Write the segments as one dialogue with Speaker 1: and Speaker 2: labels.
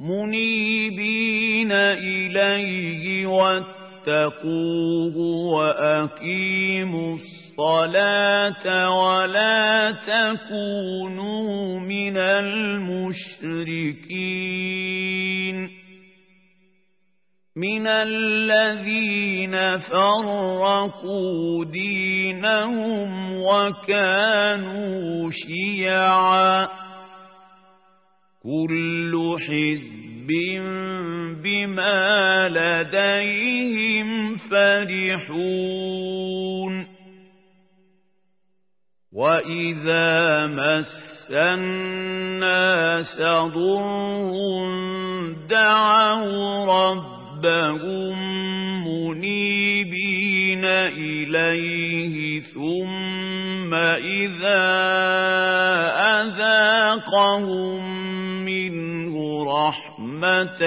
Speaker 1: منيبين إليه واتقوه وأقيموا الصلاة ولا تكونوا من المشركين من الذين فرقوا دينهم وكانوا شيعا كل حزب بما لديهم فرحون. وإذا مس الناس ضر دعوا ربهم منيبين إليه ثم إذا أذاقهم رحمة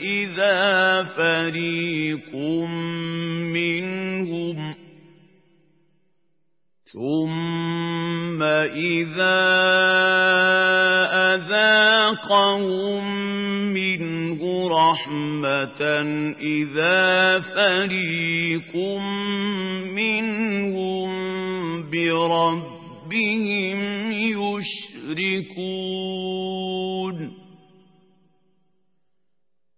Speaker 1: إذا فريق منهم ثم إذا أذاقهم منه رحمة إذا فريق منهم بربهم يشركون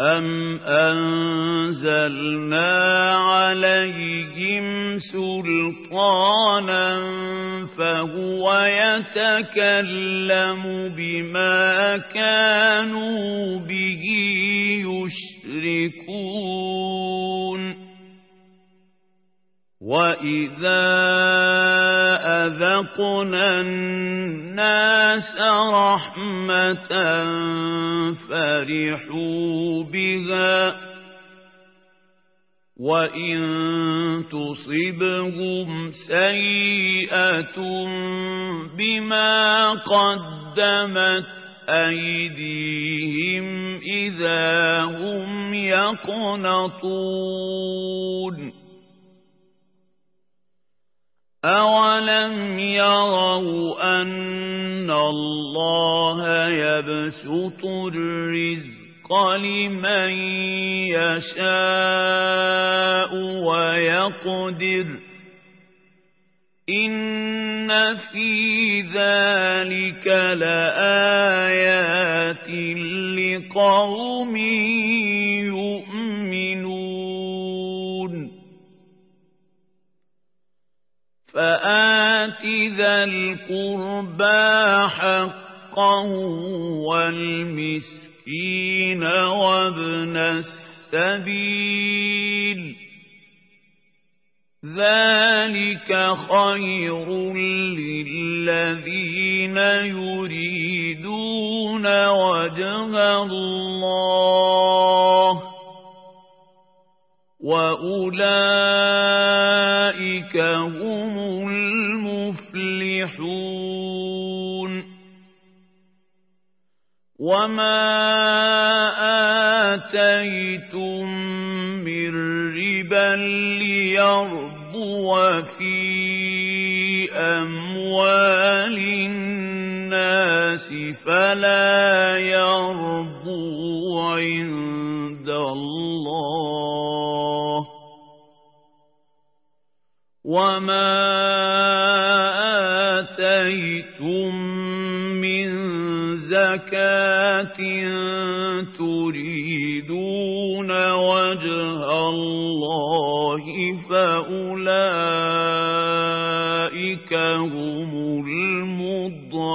Speaker 1: أَمْ أَنزَلْنَا عَلَيْهِمْ سُلْطَانًا فَهُوَ يَتَكَلَّمُ بِمَا كَانُوا بِهِ يُشْرِكُونَ وَإِذَا أَذَقْنَا النَّاسَ رَحْمَةً فَرِحُوا بِهَا وَإِن تُصِبْهُمْ سَيِّئَةٌ بِمَا قَدَّمَتْ أَيْدِيهِمْ إِذَا هُمْ يَقْنَطُونَ أَوَلَمْ يَرَوْا أَنَّ اللَّهَ يَبْسُطُ الرِّزْقَ لِمَن يَشَاءُ وَيَقْدِرُ إِنَّ فِي ذَلِكَ لَآيَاتٍ لِقَوْمٍ فآت ذا القربى حقه والمسكين وابن السبيل. ذلك خير للذين يريدون وجه الله وأولئك هم المفلحون وما آتيتم من ربا ليربو في أموال الناس فلا يربو وما آتيتم من زكاة تريدون وجه الله فأولئك هم المضعفون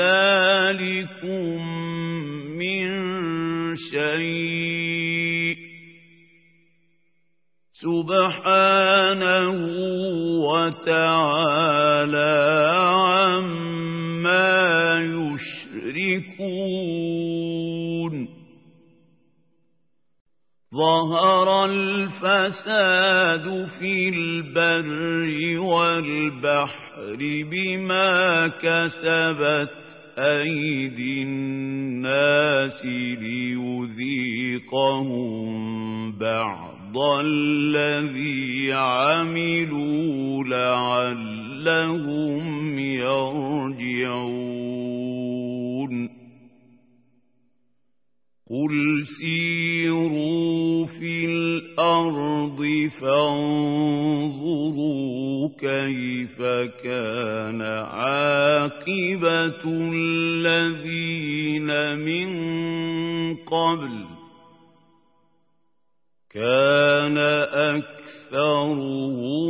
Speaker 1: ذلكم من شيء سبحانه وتعالى عما يشركون. ظهر الفساد في البر والبحر. بما كسبت أيدي الناس ليذيقهم بعض الذي عملوا لعلهم يرجعون. قل سيروا الأرض فانظروا كيف كان عاقبة الذين من قبل. كان أكثرهم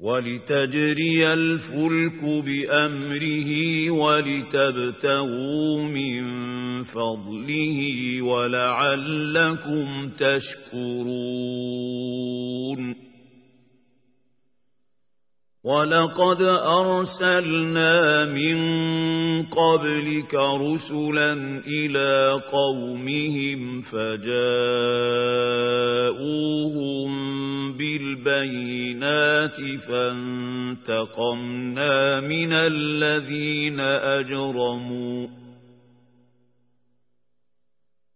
Speaker 1: ولتجري الفلك بأمره ولتبتغوا من فضله ولعلكم تشكرون. ولقد أرسلنا من قبلك رسلا إلى قومهم فجاءوهم بالبينات فانتقمنا من الذين أجرموا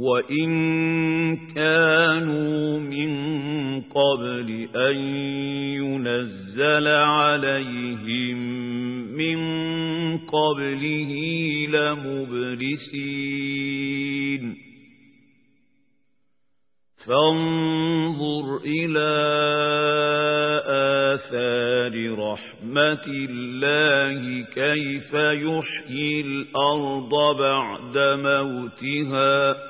Speaker 1: وإن كانوا من قبل أن ينزل عليهم من قبله لمبلسين فانظر إلى آثار رحمة الله كيف يحيي الأرض بعد موتها